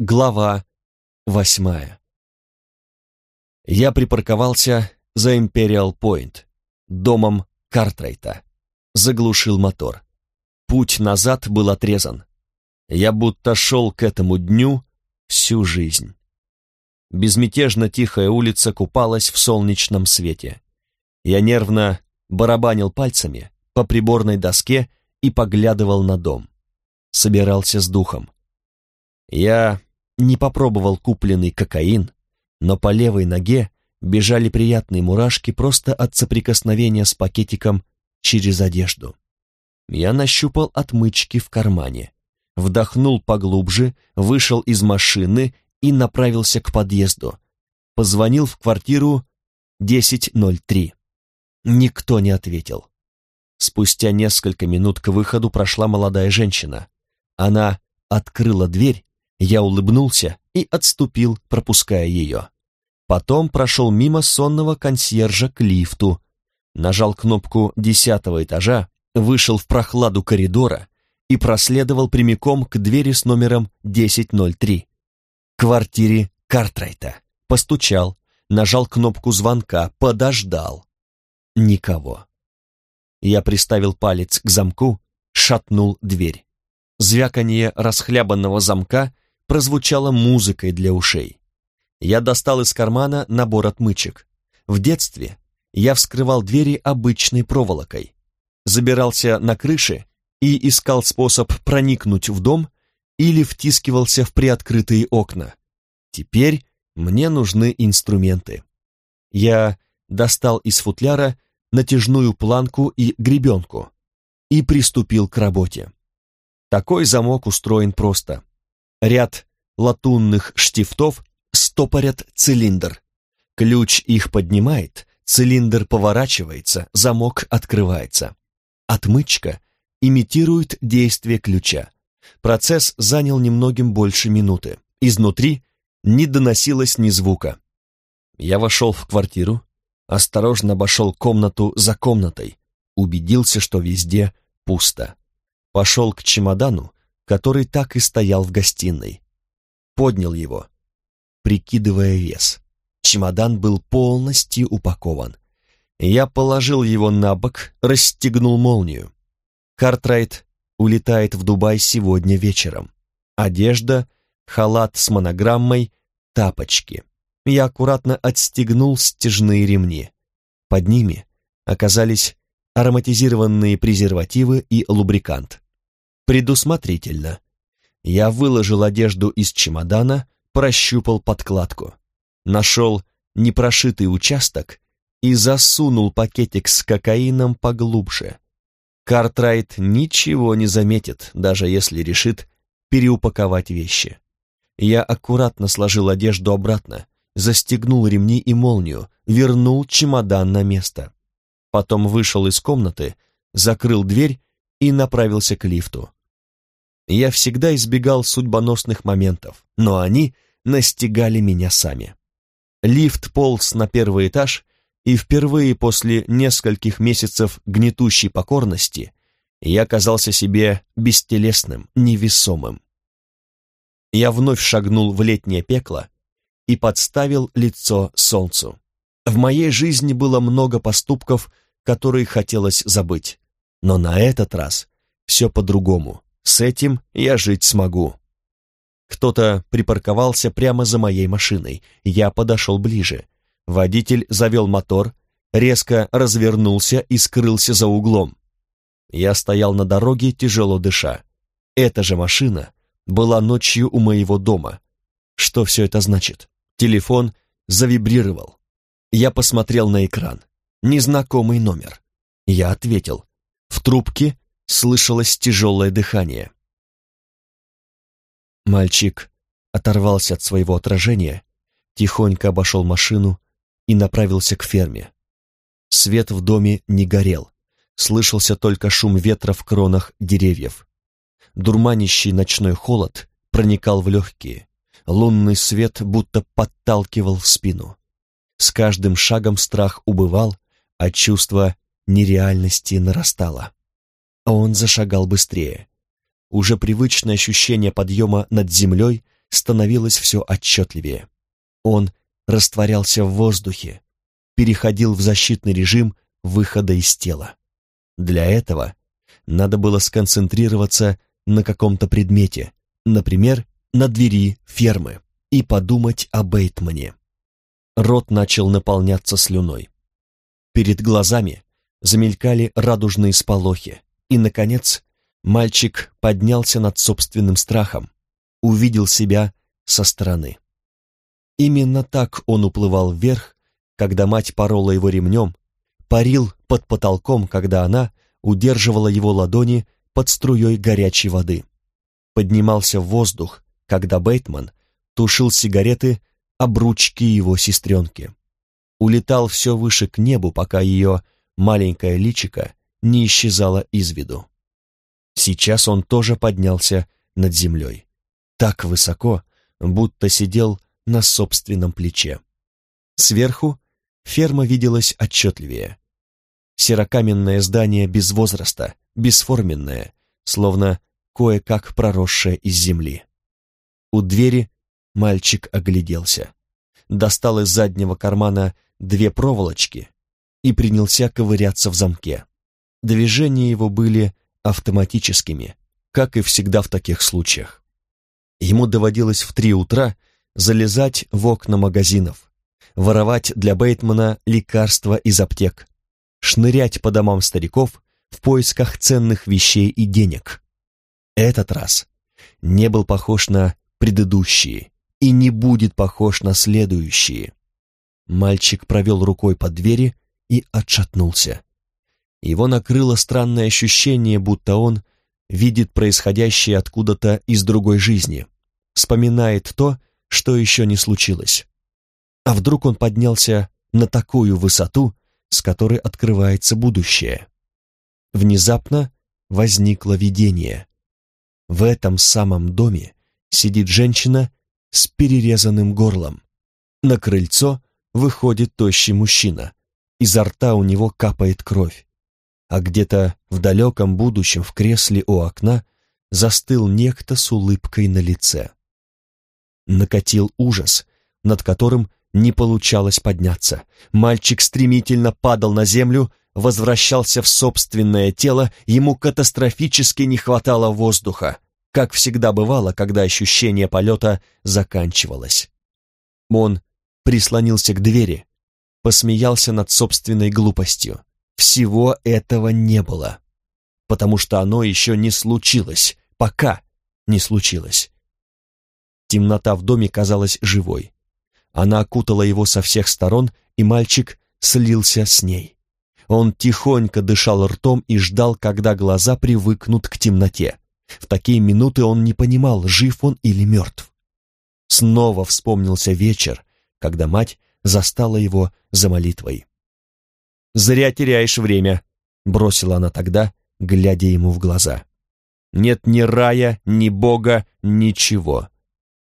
Глава восьмая. Я припарковался за Империал Пойнт, домом Картрайта. Заглушил мотор. Путь назад был отрезан. Я будто шел к этому дню всю жизнь. Безмятежно тихая улица купалась в солнечном свете. Я нервно барабанил пальцами по приборной доске и поглядывал на дом. Собирался с духом. Я не попробовал купленный кокаин, но по левой ноге бежали приятные мурашки просто от соприкосновения с пакетиком через одежду. Я нащупал отмычки в кармане, вдохнул поглубже, вышел из машины и направился к подъезду. Позвонил в квартиру 1003. Никто не ответил. Спустя несколько минут к выходу прошла молодая женщина. Она открыла дверь я улыбнулся и отступил, пропуская ее. Потом прошел мимо сонного консьержа к лифту, нажал кнопку десятого этажа, вышел в прохладу коридора и проследовал прямиком к двери с номером 1003, квартире Картрайта. Постучал, нажал кнопку звонка, подождал. Никого. Я приставил палец к замку, шатнул дверь. Звяканье расхлябанного замка прозвучала музыкой для ушей. Я достал из кармана набор отмычек. В детстве я вскрывал двери обычной проволокой, забирался на крыши и искал способ проникнуть в дом или втискивался в приоткрытые окна. Теперь мне нужны инструменты. Я достал из футляра натяжную планку и гребенку и приступил к работе. Такой замок устроен просто. Ряд латунных штифтов стопорят цилиндр. Ключ их поднимает, цилиндр поворачивается, замок открывается. Отмычка имитирует действие ключа. Процесс занял немногим больше минуты. Изнутри не доносилось ни звука. Я вошел в квартиру, осторожно обошел комнату за комнатой, убедился, что везде пусто. Пошел к чемодану, который так и стоял в гостиной. Поднял его, прикидывая вес. Чемодан был полностью упакован. Я положил его на бок, расстегнул молнию. Картрайт улетает в Дубай сегодня вечером. Одежда, халат с монограммой, тапочки. Я аккуратно отстегнул стяжные ремни. Под ними оказались ароматизированные презервативы и лубрикант предусмотрительно. Я выложил одежду из чемодана, прощупал подкладку, нашел непрошитый участок и засунул пакетик с кокаином поглубже. Картрайт ничего не заметит, даже если решит переупаковать вещи. Я аккуратно сложил одежду обратно, застегнул ремни и молнию, вернул чемодан на место. Потом вышел из комнаты, закрыл дверь и направился к лифту. Я всегда избегал судьбоносных моментов, но они настигали меня сами. Лифт полз на первый этаж, и впервые после нескольких месяцев гнетущей покорности я казался себе бестелесным, невесомым. Я вновь шагнул в летнее пекло и подставил лицо солнцу. В моей жизни было много поступков, которые хотелось забыть, но на этот раз все по-другому. С этим я жить смогу. Кто-то припарковался прямо за моей машиной. Я подошел ближе. Водитель завел мотор, резко развернулся и скрылся за углом. Я стоял на дороге, тяжело дыша. Эта же машина была ночью у моего дома. Что все это значит? Телефон завибрировал. Я посмотрел на экран. Незнакомый номер. Я ответил. В трубке слышалось тяжелое дыхание. Мальчик оторвался от своего отражения, тихонько обошел машину и направился к ферме. Свет в доме не горел, слышался только шум ветра в кронах деревьев. Дурманящий ночной холод проникал в легкие, лунный свет будто подталкивал в спину. С каждым шагом страх убывал, а чувство нереальности нарастало. Он зашагал быстрее. Уже привычное ощущение подъема над землей становилось все отчетливее. Он растворялся в воздухе, переходил в защитный режим выхода из тела. Для этого надо было сконцентрироваться на каком-то предмете, например, на двери фермы, и подумать о Бейтмане. Рот начал наполняться слюной. Перед глазами замелькали радужные сполохи, и, наконец, мальчик поднялся над собственным страхом, увидел себя со стороны. Именно так он уплывал вверх, когда мать порола его ремнем, парил под потолком, когда она удерживала его ладони под струей горячей воды. Поднимался в воздух, когда Бейтман тушил сигареты об ручки его сестренки. Улетал все выше к небу, пока ее маленькое личико не исчезало из виду. Сейчас он тоже поднялся над землей. Так высоко, будто сидел на собственном плече. Сверху ферма виделась отчетливее. Серокаменное здание без возраста, бесформенное, словно кое-как проросшее из земли. У двери мальчик огляделся, достал из заднего кармана две проволочки и принялся ковыряться в замке. Движения его были автоматическими, как и всегда в таких случаях. Ему доводилось в три утра залезать в окна магазинов, воровать для Бейтмана лекарства из аптек, шнырять по домам стариков в поисках ценных вещей и денег. Этот раз не был похож на предыдущие и не будет похож на следующие. Мальчик провел рукой по двери и отшатнулся. Его накрыло странное ощущение, будто он видит происходящее откуда-то из другой жизни, вспоминает то, что еще не случилось. А вдруг он поднялся на такую высоту, с которой открывается будущее? Внезапно возникло видение. В этом самом доме сидит женщина с перерезанным горлом. На крыльцо выходит тощий мужчина. Изо рта у него капает кровь. А где-то в далеком будущем в кресле у окна застыл некто с улыбкой на лице накатил ужас, над которым не получалось подняться. Мальчик стремительно падал на землю, возвращался в собственное тело, ему катастрофически не хватало воздуха, как всегда бывало, когда ощущение полета заканчивалось. Он прислонился к двери, посмеялся над собственной глупостью. Всего этого не было, потому что оно еще не случилось, пока не случилось. Темнота в доме казалась живой. Она окутала его со всех сторон, и мальчик слился с ней. Он тихонько дышал ртом и ждал, когда глаза привыкнут к темноте. В такие минуты он не понимал, жив он или мертв. Снова вспомнился вечер, когда мать застала его за молитвой. «Зря теряешь время», — бросила она тогда, глядя ему в глаза. «Нет ни рая, ни Бога, ничего.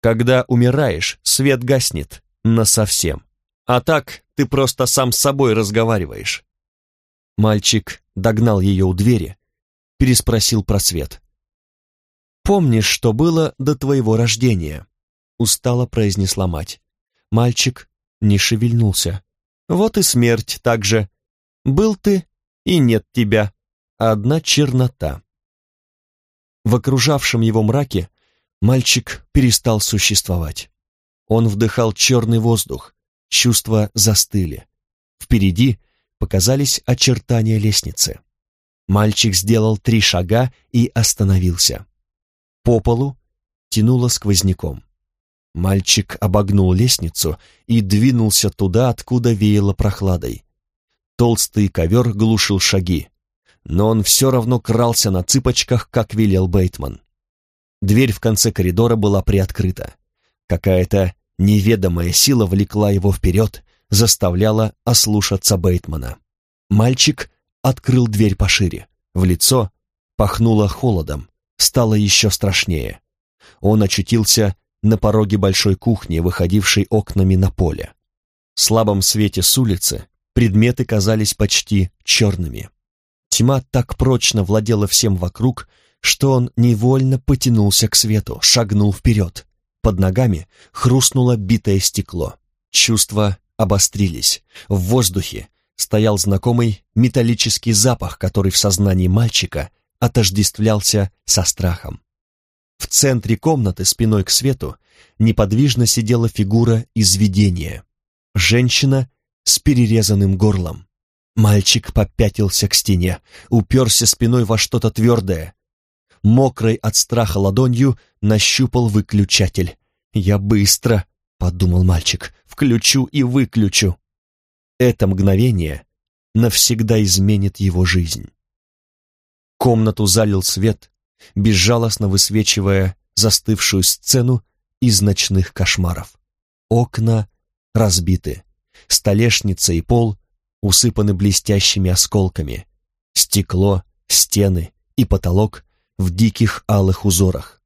Когда умираешь, свет гаснет насовсем. А так ты просто сам с собой разговариваешь. Мальчик догнал ее у двери, переспросил про свет. «Помнишь, что было до твоего рождения?» устало произнесла мать. Мальчик не шевельнулся. «Вот и смерть так же. Был ты, и нет тебя. Одна чернота». В окружавшем его мраке Мальчик перестал существовать. Он вдыхал черный воздух, чувства застыли. Впереди показались очертания лестницы. Мальчик сделал три шага и остановился. По полу тянуло сквозняком. Мальчик обогнул лестницу и двинулся туда, откуда веяло прохладой. Толстый ковер глушил шаги, но он все равно крался на цыпочках, как велел Бейтман. Дверь в конце коридора была приоткрыта. Какая-то неведомая сила влекла его вперед, заставляла ослушаться Бейтмана. Мальчик открыл дверь пошире. В лицо пахнуло холодом, стало еще страшнее. Он очутился на пороге большой кухни, выходившей окнами на поле. В слабом свете с улицы предметы казались почти черными. Тьма так прочно владела всем вокруг, что он невольно потянулся к свету, шагнул вперед. Под ногами хрустнуло битое стекло. Чувства обострились. В воздухе стоял знакомый металлический запах, который в сознании мальчика отождествлялся со страхом. В центре комнаты, спиной к свету, неподвижно сидела фигура из видения. Женщина с перерезанным горлом. Мальчик попятился к стене, уперся спиной во что-то твердое. Мокрой от страха ладонью нащупал выключатель. «Я быстро», — подумал мальчик, — «включу и выключу». Это мгновение навсегда изменит его жизнь. Комнату залил свет, безжалостно высвечивая застывшую сцену из ночных кошмаров. Окна разбиты, столешница и пол усыпаны блестящими осколками, стекло, стены и потолок в диких алых узорах.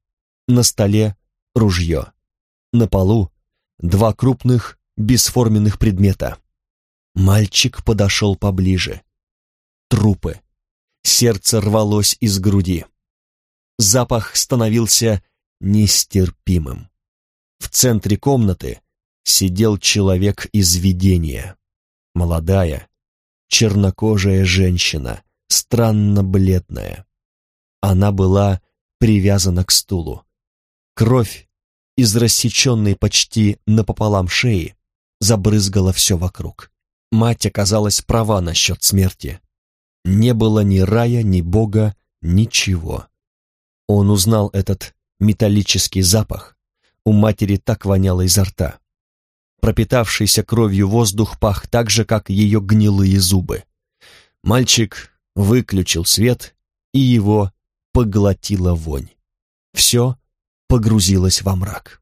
На столе ружье. На полу два крупных бесформенных предмета. Мальчик подошел поближе. Трупы. Сердце рвалось из груди. Запах становился нестерпимым. В центре комнаты сидел человек из видения. Молодая, чернокожая женщина, странно бледная. Она была привязана к стулу. Кровь из рассеченной почти напополам шеи забрызгала все вокруг. Мать оказалась права насчет смерти. Не было ни рая, ни Бога, ничего. Он узнал этот металлический запах. У матери так воняло изо рта. Пропитавшийся кровью воздух пах так же, как ее гнилые зубы. Мальчик выключил свет, и его поглотила вонь. Все погрузилось во мрак.